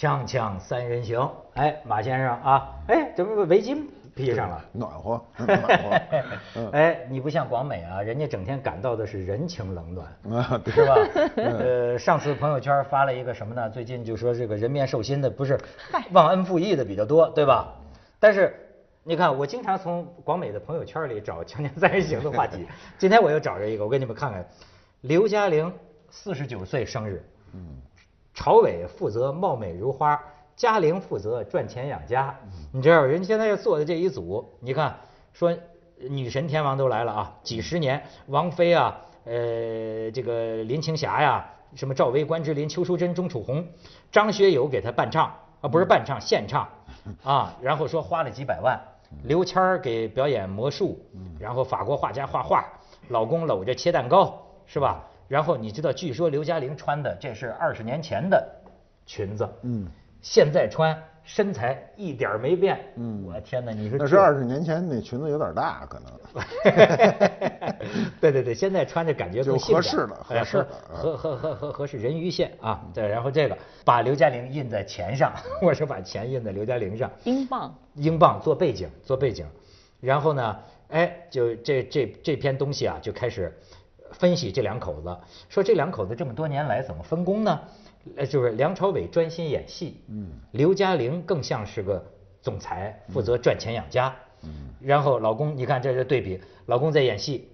锵锵三人行，哎，马先生啊，哎，怎么围巾披上了？暖和，暖和。哎，你不像广美啊，人家整天感到的是人情冷暖，啊，对是吧？呃，上次朋友圈发了一个什么呢？最近就说这个人面兽心的不是忘恩负义的比较多，对吧？但是你看，我经常从广美的朋友圈里找《锵锵三人行》的话题，今天我又找着一个，我给你们看看，刘嘉玲四十九岁生日，嗯，朝伟负责貌美如花，嘉玲负责赚钱养家。你知道人现在要做的这一组，你看说女神天王都来了啊，几十年，王菲啊，呃，这个林青霞呀，什么赵薇、关之琳、邱淑贞、钟楚红，张学友给她伴唱啊，不是伴唱，现唱 啊，然后说花了几百万，刘谦儿给表演魔术，然后法国画家画画，老公搂着切蛋糕，是吧？然后你知道，据说刘嘉玲穿的这是二十年前的裙子，嗯，现在穿身材一点儿没变，嗯。我天哪，你说那这是二十年前那裙子有点大，可能。对对对，现在穿着感觉更就合适了哎合适了合合合合合适人鱼线啊。对，然后这个把刘嘉玲印在钱上，我是把钱印在刘嘉玲上，英镑，英镑做背景做背景，然后呢，哎，就这这这篇东西啊，就开始分析这两口子，说这两口子这么多年来怎么分工呢？呃，就是梁朝伟专心演戏，嗯，刘嘉玲更像是个总裁，负责赚钱养家，嗯，然后老公，你看这是对比，老公在演戏，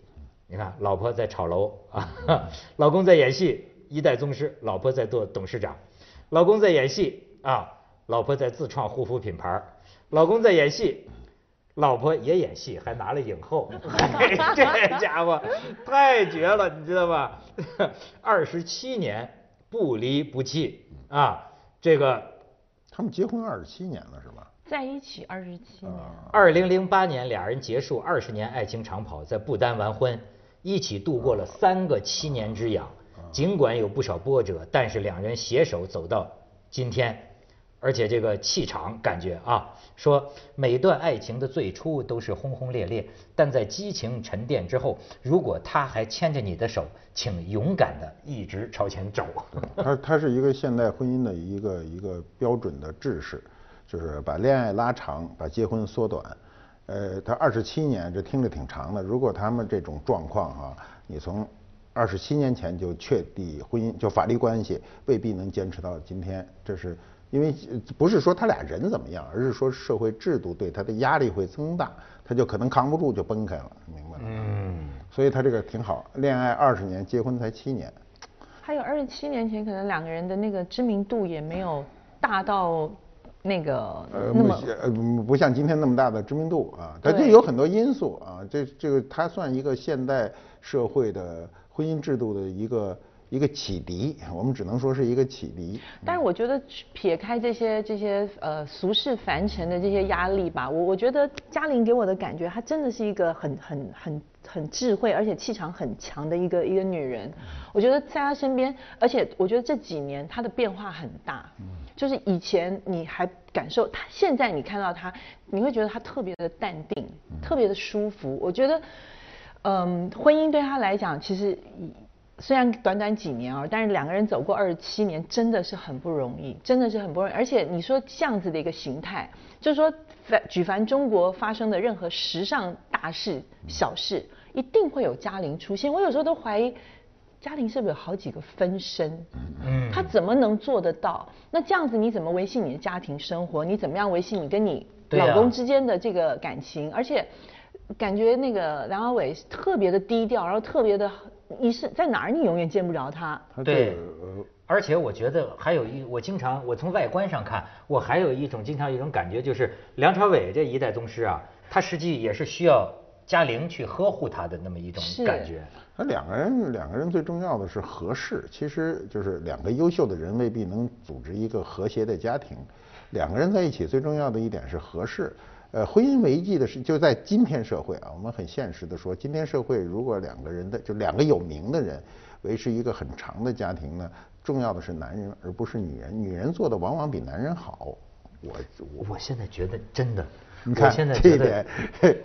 你看老婆在炒楼啊，老公在演戏，一代宗师，老婆在做董事长，老公在演戏啊，老婆在自创护肤品牌儿，老公在演戏，老婆也演戏，还拿了影后，这家伙太绝了，你知道吧？二十七年不离不弃啊，这个他们结婚二十七年了，是吧？在一起二十七年，二零零八年俩人结束二十年爱情长跑，在不丹完婚，一起度过了三个七年之痒。尽管有不少波折，但是两人携手走到今天，而且这个气场感觉啊，说每段爱情的最初都是轰轰烈烈，但在激情沉淀之后，如果他还牵着你的手，请勇敢的一直朝前走。他他是一个现代婚姻的一个一个标准的制式，就是把恋爱拉长，把结婚缩短。呃，他二十七年，这听着挺长的。如果他们这种状况哈、你从二十七年前就确立婚姻，就法律关系，未必能坚持到今天。这是因为呃不是说他俩人怎么样，而是说社会制度对他的压力会增大，他就可能扛不住就崩开了，明白吗？嗯，所以他这个挺好，恋爱二十年，结婚才七年。还有二十七年前，可能两个人的那个知名度也没有大到那个呃，那么不像呃不不像今天那么大的知名度啊，它就有很多因素啊。这这个它算一个现代社会的婚姻制度的一个一个启迪，我们只能说是一个启迪。但是我觉得撇开这些这些呃俗世凡尘的这些压力吧，我我觉得嘉玲给我的感觉，她真的是一个很很很很智慧，而且气场很强的一个一个女人。我觉得在她身边，而且我觉得这几年她的变化很大。就是以前你还感受她，现在你看到她，你会觉得她特别的淡定，特别的舒服。我觉得，嗯，婚姻对她来讲，其实以虽然短短几年啊，但是两个人走过二十七年，真的是很不容易，真的是很不容易。而且你说这样子的一个形态，就是说凡举凡中国发生的任何时尚大事、小事，一定会有嘉玲出现。我有时候都怀疑。嘉玲是不是有好几个分身？嗯她怎么能做得到？那这样子你怎么维系你的家庭生活？你怎么样维系你跟你老公之间的这个感情？而且感觉那个梁朝伟特别的低调，然后特别的，你是在哪儿你永远见不着他。对而且我觉得还有一，我经常我从外观上看，我还有一种经常有一种感觉，就是梁朝伟这一代宗师啊，他实际也是需要嘉玲去呵护他的那么一种感觉。那两个人，两个人最重要的是合适。其实就是两个优秀的人未必能组织一个和谐的家庭。两个人在一起最重要的一点是合适。呃，婚姻维系的是就在今天社会啊，我们很现实的说，今天社会如果两个人的就两个有名的人维持一个很长的家庭呢，重要的是男人而不是女人。女人做的往往比男人好。我我我现在觉得真的，你看现在这一点，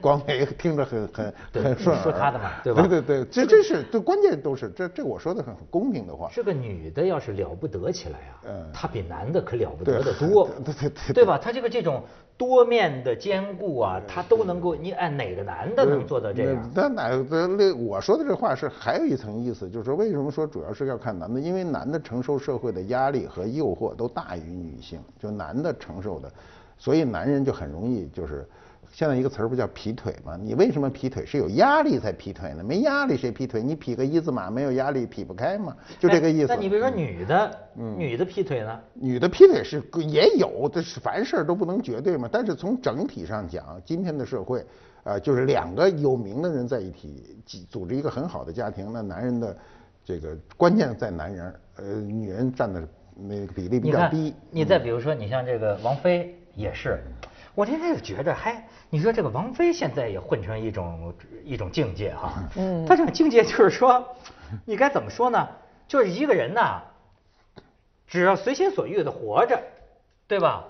广美听着很很对很顺耳。说他的嘛对吧对对对，这这是这关键都是这这我说的很很公平的话。这个女的要是了不得起来啊，嗯她比男的可了不得的多，对对对对吧？她这个这种多面的兼顾啊，她都能够，你按哪个男的能做到这样？那哪那那我说的这话是还有一层意思，就是说为什么说主要是要看男的？因为男的承受社会的压力和诱惑都大于女性，就男的承受的，所以男人就很容易就是。现在一个词儿不叫劈腿吗？你为什么劈腿？是有压力才劈腿呢？没压力谁劈腿？你劈个一字马没有压力劈不开吗？就这个意思。哎那你比如说女的，女的劈腿呢？女的劈腿是也有，这是凡事都不能绝对嘛。但是从整体上讲，今天的社会，啊，就是两个有名的人在一起组组织一个很好的家庭，那男人的这个关键在男人，呃，女人占的那个比例比较低。，你再比如说，你像这个王菲也是，我现在就觉得，嗨你说这个王菲现在也混成一种一种境界哈，嗯，她这种境界就是说，你该怎么说呢？就是一个人呐，只要随心所欲的活着，对吧？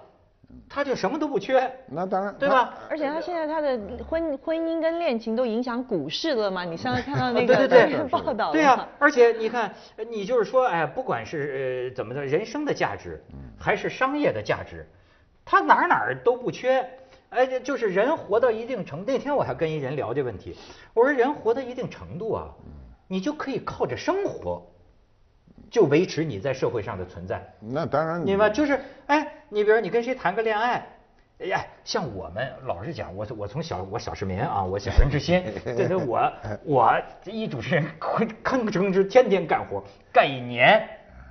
他就什么都不缺，那当然，对吧？而且他现在他的婚婚姻跟恋情都影响股市了嘛？你上次看到 那个对对对报道对呀、吗而且你看，呃你就是说，哎，不管是呃怎么的，人生的价值，还是商业的价值，他哪儿哪儿都不缺。哎，这就是人活到一定程度。那天我还跟一人聊这问题，我说人活到一定程度啊，你就可以靠着生活，就维持你在社会上的存在。那当然，明白？就是，哎，你比如说你跟谁谈个恋爱，哎呀，像我们老实讲，我我从小我小市民啊，我小人之心，这是，我 我一主持人吭吭哧哧天天干活，干一年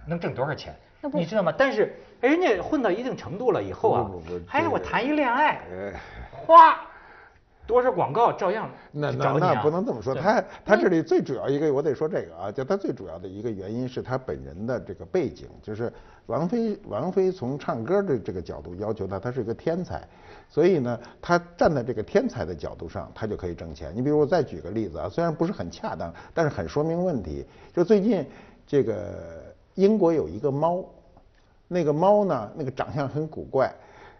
能挣多少钱？你知道吗？但是人家混到一定程度了以后啊哎，我谈一恋爱呃，哗，多少广告照样那那那不能这么说，他他这里最主要一个，我得说这个啊，就他最主要的一个原因是他本人的这个背景，就是王菲王菲从唱歌的这个角度要求他，他是一个天才，所以呢，他站在这个天才的角度上，他就可以挣钱。你比如我再举个例子啊，虽然不是很恰当，但是很说明问题。就最近这个英国有一个猫，那个猫呢，那个长相很古怪，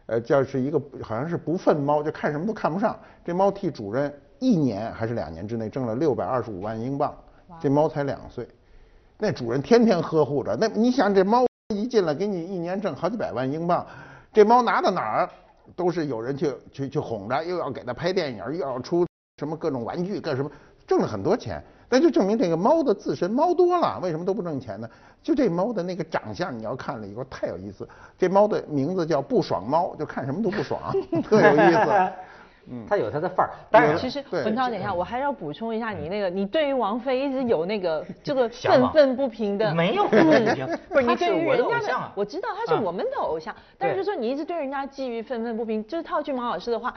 呃，就是一个好像是不愤猫，就看什么都看不上。这猫替主人一年还是两年之内挣了六百二十五万英镑，这猫才两岁，那主人天天呵护着。那你想这猫一进来给你一年挣好几百万英镑，这猫拿到哪儿都是有人去去去哄着，又要给它拍电影，又要出什么各种玩具干什么，挣了很多钱。那就证明这个猫的自身猫多了，为什么都不挣钱呢？就这猫的那个长相，你要看了以后太有意思。这猫的名字叫不爽猫，就看什么都不爽，特有意思。嗯，他有他的范儿。但是，其实对文涛，等一下，我还要补充一下，你那个，你对于王菲一直有那个 这个愤愤不平的，没有愤愤不平不是你对于人家偶像啊我知道他是啊我们的偶像，但是就说你一直对人家基于愤愤不平，就是套句马老师的话。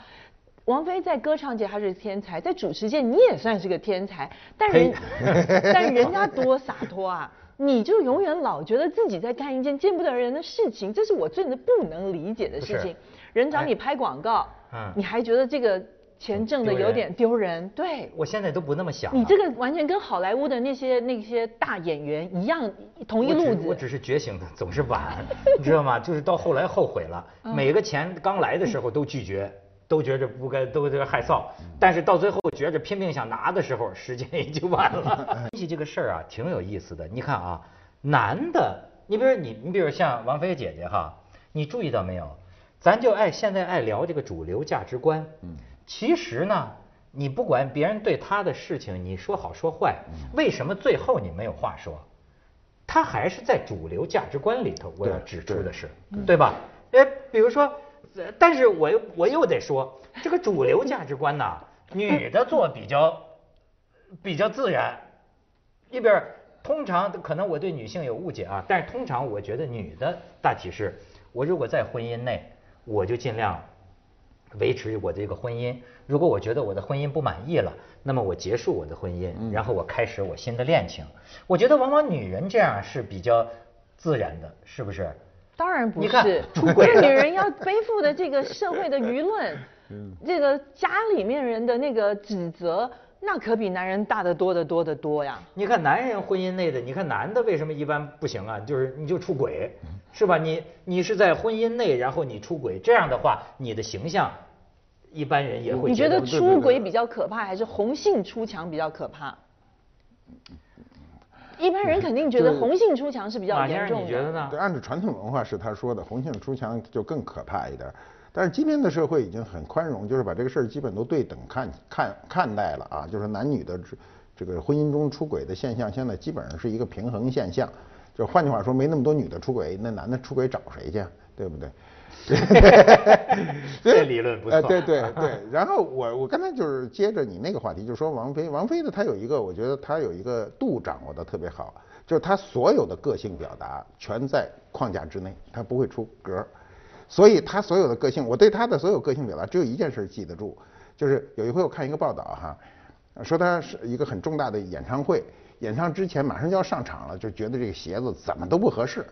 王菲在歌唱界她是天才，在主持界你也算是个天才，但人 但人家多洒脱啊！你就永远老觉得自己在干一件见不得人的事情，这是我真的不能理解的事情。人找你哎拍广告，嗯你还觉得这个钱挣的有点丢人，对。我现在都不那么想。你这个完全跟好莱坞的那些那些大演员一样，同一路子。我只是觉醒的总是晚，你知道吗？就是到后来后悔了，嗯每个钱刚来的时候都拒绝，都觉着不该，都觉得害臊，但是到最后觉着拼命想拿的时候，时间也就晚了。分析这个事儿啊，挺有意思的。你看啊，男的，你比如你，你比如像王菲姐姐哈，你注意到没有？咱就爱现在爱聊这个主流价值观。嗯，其实呢，你不管别人对他的事情，你说好说坏，为什么最后你没有话说？他还是在主流价值观里头，我要指出的是，对吧？嗯哎，比如说，呃但是我又我又得说，这个主流价值观呐，女的做比较比较自然，一边儿通常可能我对女性有误解啊，但是通常我觉得女的大体是，我如果在婚姻内，我就尽量维持我这个婚姻。如果我觉得我的婚姻不满意了，那么我结束我的婚姻，然后我开始我新的恋情。我觉得往往女人这样是比较自然的，是不是？当然不是，出轨这女人要背负的这个社会的舆论，这个家里面人的那个指责，那可比男人大得多得多得多呀。你看男人婚姻内的，你看男的为什么一般不行啊？就是你就出轨，是吧？你你是在婚姻内，然后你出轨，这样的话，你的形象一般人也会你觉得得出轨比较可怕，还是红杏出墙比较可怕？一般人肯定觉得红杏出墙是比较马先生严重的。你觉得呢？对，按照传统文化是他说的，红杏出墙就更可怕一点儿。但是今天的社会已经很宽容，就是把这个事儿基本都对等看看看待了啊，就是男女的这这个婚姻中出轨的现象，现在基本上是一个平衡现象。就换句话说，没那么多女的出轨，那男的出轨找谁去啊？对不对？这理论不错哎，对对对。然后我我刚才就是接着你那个话题，就说王菲，王菲呢，她有一个，我觉得她有一个度掌握的特别好，就是她所有的个性表达全在框架之内，她不会出格。所以她所有的个性，我对她的所有个性表达只有一件事记得住，就是有一回我看一个报道哈，说她是一个很重大的演唱会，演唱之前马上就要上场了，就觉得这个鞋子怎么都不合适，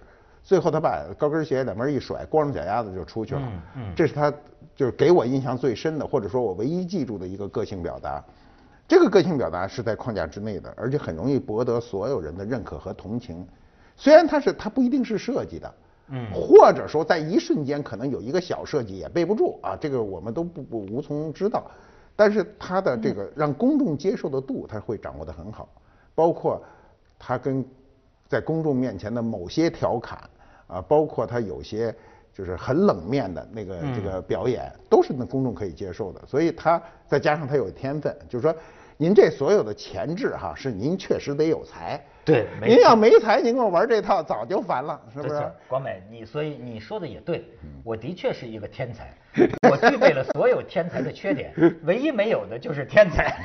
最后他把高跟鞋两边一甩，光着脚丫子就出去了。嗯嗯这是他就是给我印象最深的，或者说我唯一记住的一个个性表达。这个个性表达是在框架之内的，而且很容易博得所有人的认可和同情。虽然它是它不一定是设计的，嗯或者说在一瞬间可能有一个小设计也背不住啊，这个我们都不不无从知道。但是它的这个让公众接受的度，他会掌握得很好，包括他跟在公众面前的某些调侃啊，包括他有些就是很冷面的那个嗯这个表演，都是那公众可以接受的。所以他再加上他有天分，就是说您这所有的潜质哈，是您确实得有才。对您要没才，您跟我玩这套早就烦了，是不是？广美，你所以你说的也对，我的确是一个天才，我具备了所有天才的缺点，唯一没有的就是天才，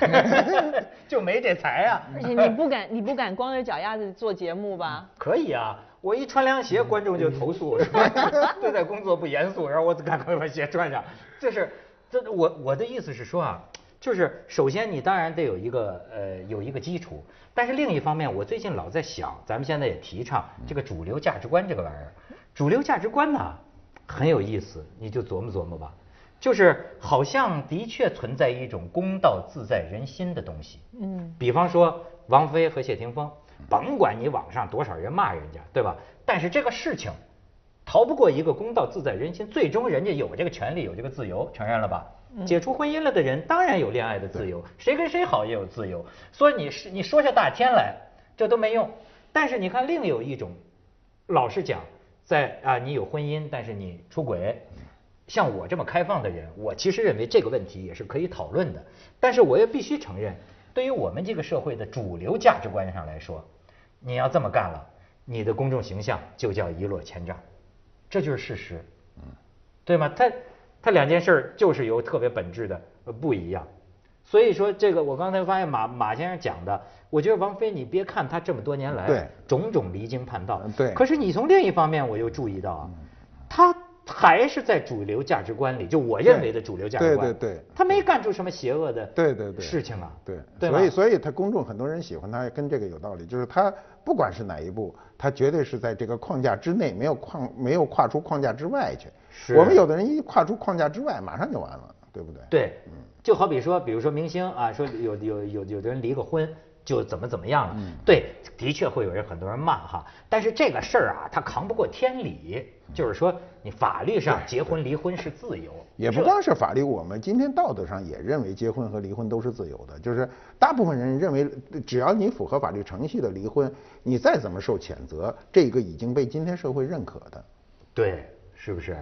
就没这才啊。而且你不敢，你不敢光着脚丫子做节目吧？可以啊，我一穿凉鞋，观众就投诉说 对待工作不严肃，然后我赶快把鞋穿上。这是，这我我的意思是说啊，就是首先你当然得有一个呃有一个基础，但是另一方面，我最近老在想，咱们现在也提倡这个主流价值观这个玩意儿，主流价值观呢很有意思，你就琢磨琢磨吧。就是好像的确存在一种公道自在人心的东西，嗯，比方说王菲和谢霆锋，甭管你网上多少人骂人家，对吧？但是这个事情逃不过一个公道自在人心，最终人家有这个权利，有这个自由，承认了吧？解除婚姻了的人当然有恋爱的自由，谁跟谁好也有自由，所以你是你说下大天来，这都没用。但是你看，另有一种，老实讲，在啊，你有婚姻，但是你出轨，像我这么开放的人，我其实认为这个问题也是可以讨论的。但是我也必须承认，对于我们这个社会的主流价值观上来说，你要这么干了，你的公众形象就叫一落千丈，这就是事实，对吗？它它两件事儿就是有特别本质的呃不一样。所以说，这个我刚才发现马马先生讲的，我觉得王菲，你别看她这么多年来对种种离经叛道，对可是你从另一方面，我又注意到啊，她还是在主流价值观里，就我认为的主流价值观，对对对她没干出什么邪恶的对对对事情啊，对，对所以所以他公众很多人喜欢他，跟这个有道理，就是他不管是哪一步，他绝对是在这个框架之内，没有框没有跨出框架之外去。是。我们有的人一跨出框架之外，马上就完了，对不对？对，就好比说，比如说明星啊，说有有有有的人离个婚就怎么怎么样了，对，的确会有人很多人骂哈，但是这个事儿啊，他扛不过天理，就是说你法律上结婚离婚是自由，也不光是法律，我们今天道德上也认为结婚和离婚都是自由的，就是大部分人认为，只要你符合法律程序的离婚，你再怎么受谴责，这个已经被今天社会认可的。对，是不是？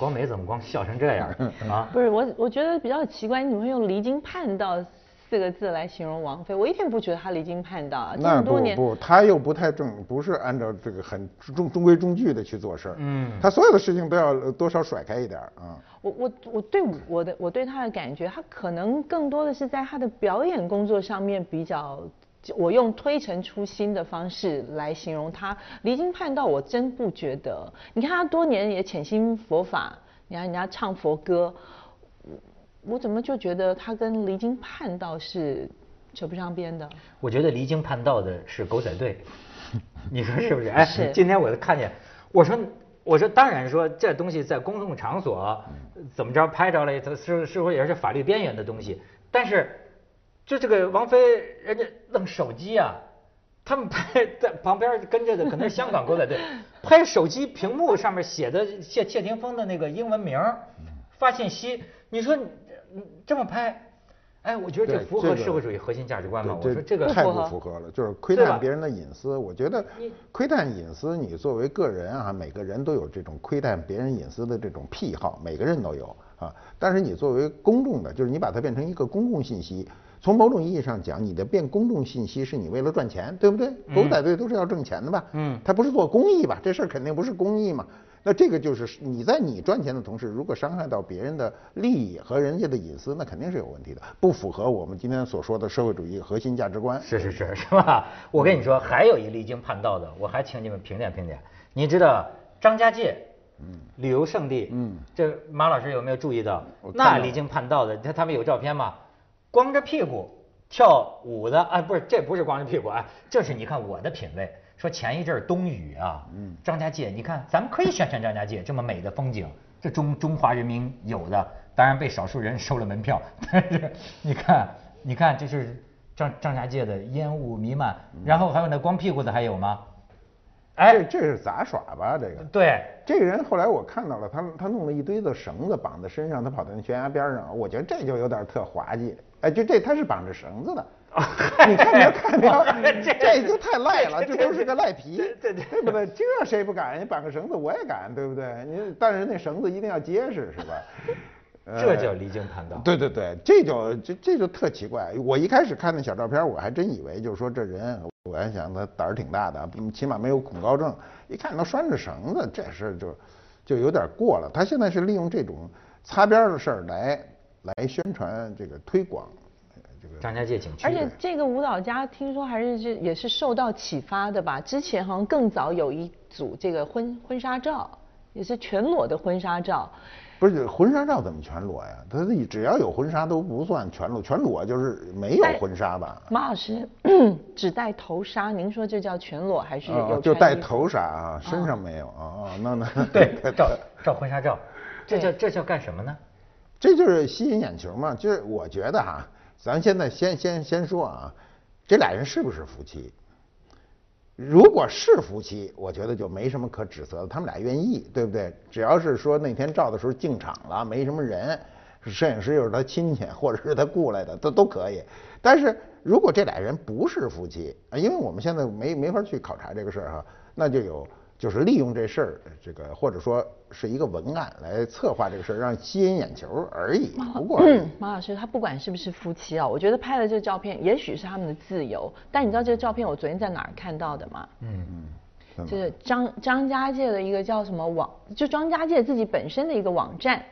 光美怎么光笑成这样 啊？不是我，我觉得比较奇怪，你怎么会用离经叛道四个字来形容王菲？我一点不觉得她离经叛道啊，这那么多年。不不，他又不太正，不是按照这个很中中规中矩的去做事儿。嗯她所有的事情都要呃多少甩开一点儿啊。我我我对我的我对她的感觉，她可能更多的是在她的表演工作上面比较，我用推陈出新的方式来形容他。离经叛道，我真不觉得。你看他多年也潜心佛法，你看人家唱佛歌，我我怎么就觉得他跟离经叛道是扯不上边的？我觉得离经叛道的是狗仔队，你说是不是？哎，今天我看见，我说我说当然说这东西在公共场所怎么着拍着了，它是是不是也是法律边缘的东西？但是就这个王菲，人家弄手机啊，他们拍在旁边跟着的可能是香港狗仔队，拍手机屏幕上面写的谢谢霆锋的那个英文名发信息，你说嗯这么拍，哎，我觉得这符合社会主义核心价值观吗？我说这个太不符合不符合了，就是窥探别人的隐私。我觉得窥探隐私，你作为个人啊，每个人都有这种窥探别人隐私的这种癖好，每个人都有啊。但是你作为公众的，就是你把它变成一个公共信息，从某种意义上讲，你的变公众信息是你为了赚钱，对不对？狗仔队都是要挣钱的吧？嗯他不是做公益吧？这事儿肯定不是公益嘛。那这个就是你在你赚钱的同时，如果伤害到别人的利益和人家的隐私，那肯定是有问题的，不符合我们今天所说的社会主义核心价值观。是是是，是吧？我跟你说，还有一离经叛道的，我还请你们评点评点。你知道张家界，嗯，旅游胜地，嗯，这马老师有没有注意到那离经叛道的，他他们有照片吗？光着屁股跳舞的，啊，不是，这不是光着屁股啊，这是你看我的品味。说前一阵儿冬雨啊，嗯，张家界，你看咱们可以宣传张家界这么美的风景，这中中华人民有的，当然被少数人收了门票，但是你看，你看这是张张家界的烟雾弥漫，然后还有那光屁股的还有吗？这哎，这是杂耍吧？这个对，这个人后来我看到了，他他弄了一堆的绳子绑在身上，他跑到那悬崖边上，我觉得这就有点特滑稽。哎，就这他是绑着绳子的。你看没有看没有？这这就太赖了，这都是个赖皮，对不对？这谁不敢？你绑个绳子我也敢，对不对？你但是那绳子一定要结实，是吧？这叫离经叛道。对对对，这就这这就特奇怪。我一开始看那小照片，我还真以为就是说这人，我还想他胆儿挺大的，嗯起码没有恐高症。一看都拴着绳子，这事儿就就有点过了。他现在是利用这种擦边儿的事儿来来宣传这个推广呃这个张家界景区，而且这个舞蹈家听说还是是也是受到启发的吧？之前好像更早有一组这个婚婚纱照，也是全裸的婚纱照。不是婚纱照怎么全裸呀？他只要有婚纱都不算全裸，全裸就是没有婚纱吧？马老师 只戴头纱，您说这叫全裸还是啊有就带头纱啊，身上没有啊啊，那那对 照照婚纱照，这叫这叫干什么呢？这就是吸引眼球嘛。就是我觉得哈，咱现在先先先说啊，这俩人是不是夫妻？如果是夫妻，我觉得就没什么可指责的，他们俩愿意，对不对？只要是说那天照的时候进场了，没什么人，摄影师又是他亲戚或者是他雇来的，都都可以。但是如果这俩人不是夫妻啊，因为我们现在没没法去考察这个事儿哈，那就有就是利用这事儿，这个或者说是一个文案来策划这个事儿，让吸引眼球而已，不过。马老师，他不管是不是夫妻啊，我觉得拍了这照片，也许是他们的自由。但你知道这个照片我昨天在哪儿看到的吗？嗯，嗯就是张张家界的一个叫什么网，就张家界自己本身的一个网站。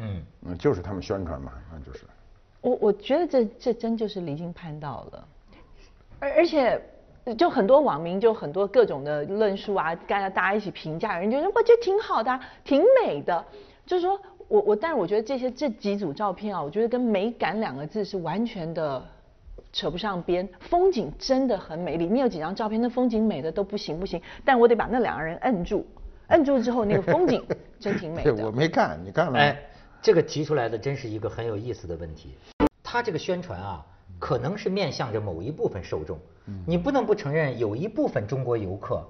嗯，嗯，就是他们宣传嘛，那就是。我我觉得这这真就是离经叛道了，而而且就很多网民就很多各种的论述啊，大家大家一起评价，人觉得我觉得挺好的啊、挺美的，就是说我我，但是我觉得这些这几组照片啊，我觉得跟美感两个字是完全的扯不上边。风景真的很美，里面有几张照片，那风景美的都不行不行，但我得把那两个人摁住，摁住之后那个风景真挺美对，的。我没看，你看了吗？哎，这个提出来的真是一个很有意思的问题。他这个宣传啊，可能是面向着某一部分受众，你不能不承认有一部分中国游客，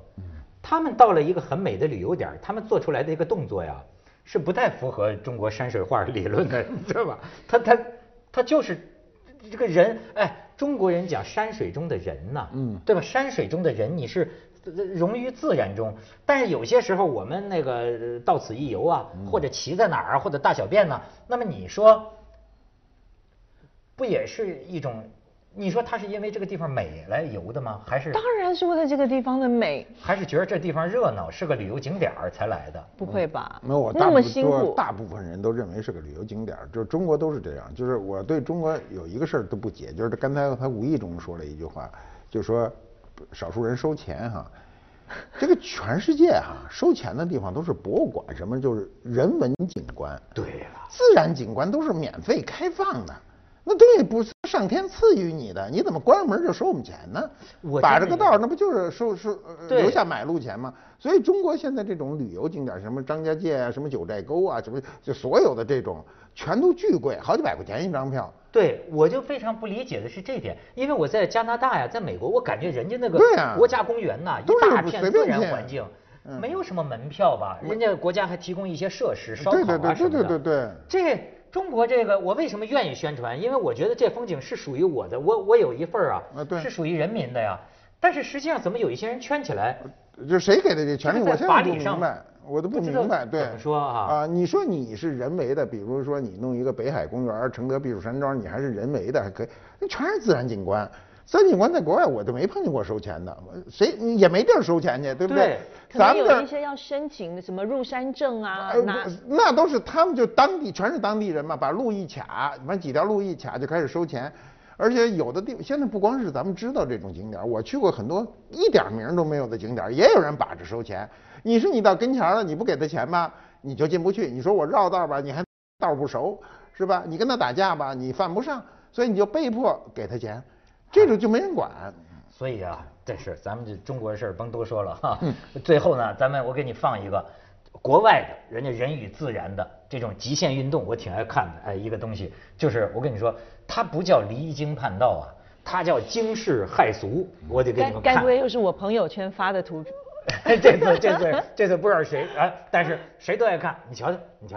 他们到了一个很美的旅游点儿，他们做出来的一个动作呀，是不太符合中国山水画理论的，你 知道吧？他他他就是这个人，哎，中国人讲山水中的人呐，嗯对吧？山水中的人，你是呃融于自然中，但是有些时候我们那个呃到此一游啊，或者骑在哪儿啊，或者大小便呢，那么你说，不也是一种？你说他是因为这个地方美来游的吗？还是当然是为了这个地方的美，还是觉得这地方热闹，是个旅游景点儿才来的？不会吧？没有，我大那么辛苦，说大部分人都认为是个旅游景点儿，就是中国都是这样。就是我对中国有一个事儿都不解，就是刚才他无意中说了一句话，就说少数人收钱哈。这个全世界哈收钱的地方都是博物馆，什么就是人文景观，对了，自然景观都是免费开放的，那东西不是上天赐予你的，你怎么关上门就收我们钱呢？我把这个道那不就是收收呃留下买路钱吗？所以中国现在这种旅游景点，什么张家界啊，什么九寨沟啊，什么就所有的这种全都巨贵，好几百块钱一张票。对，我就非常不理解的是这点，因为我在加拿大呀，在美国，我感觉人家那个国家公园呐，一大片自然环境，没有什么门票吧？人家国家还提供一些设施，烧烤对对对对啊什么的。对对对这中国这个我为什么愿意宣传？因为我觉得这风景是属于我的，我我有一份儿啊，是属于人民的呀。但是实际上怎么有一些人圈起来？就谁给的这权利？我现在不明白，我都不明白。对，怎么说啊啊，你说你是人为的，比如说你弄一个北海公园、承德避暑山庄，你还是人为的，还可以，那全是自然景观。自然景观在国外我都没碰见过收钱的，谁也没地儿收钱去，对不对可咱们有一些要申请的什么入山证啊，呃，拿不那都是他们就当地全是当地人嘛，把路一卡，完几条路一卡就开始收钱，而且有的地现在不光是咱们知道这种景点儿，我去过很多一点名儿都没有的景点儿，也有人把着收钱。你说你到跟前儿了，你不给他钱吧，你就进不去。你说我绕道儿吧，你还道儿不熟，是吧？你跟他打架吧，你犯不上，所以你就被迫给他钱，这种就没人管。所以啊，这是咱们这中国事儿甭多说了哈。最后呢，咱们我给你放一个国外的人家人与自然的这种极限运动，我挺爱看的。哎，一个东西就是我跟你说，它不叫离经叛道啊，它叫惊世骇俗。我得给你们看该该不。会又是我朋友圈发的图？这次这次这次不知道谁啊，但是谁都爱看。你瞧瞧，你瞧。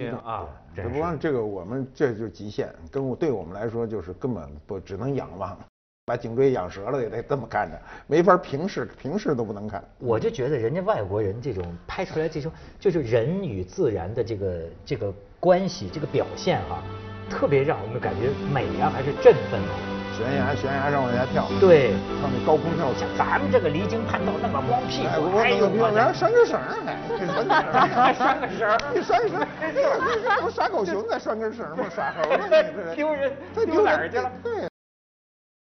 心啊，真是这不过这个，我们这就是极限，跟我对我们来说就是根本不只能仰望，把颈椎仰折了也得这么看着，没法平视，平视都不能看。我就觉得人家外国人这种拍出来这种就是人与自然的这个这个关系这个表现哈、特别让我们感觉美啊、还是振奋啊。悬崖悬崖上往下跳，对，上那高空跳像伞。咱们这个离经叛道那么光屁哎，股，我哎呦我我我的拴根绳儿还，这拴根绳儿拴个绳儿你拴绳儿，这不耍狗熊再拴根绳儿吗？耍猴呢？丢人这丢哪儿去了对。